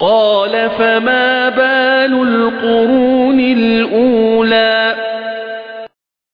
قَالَ فَمَا بَالُ الْقُرُونِ الْأُولَىٰ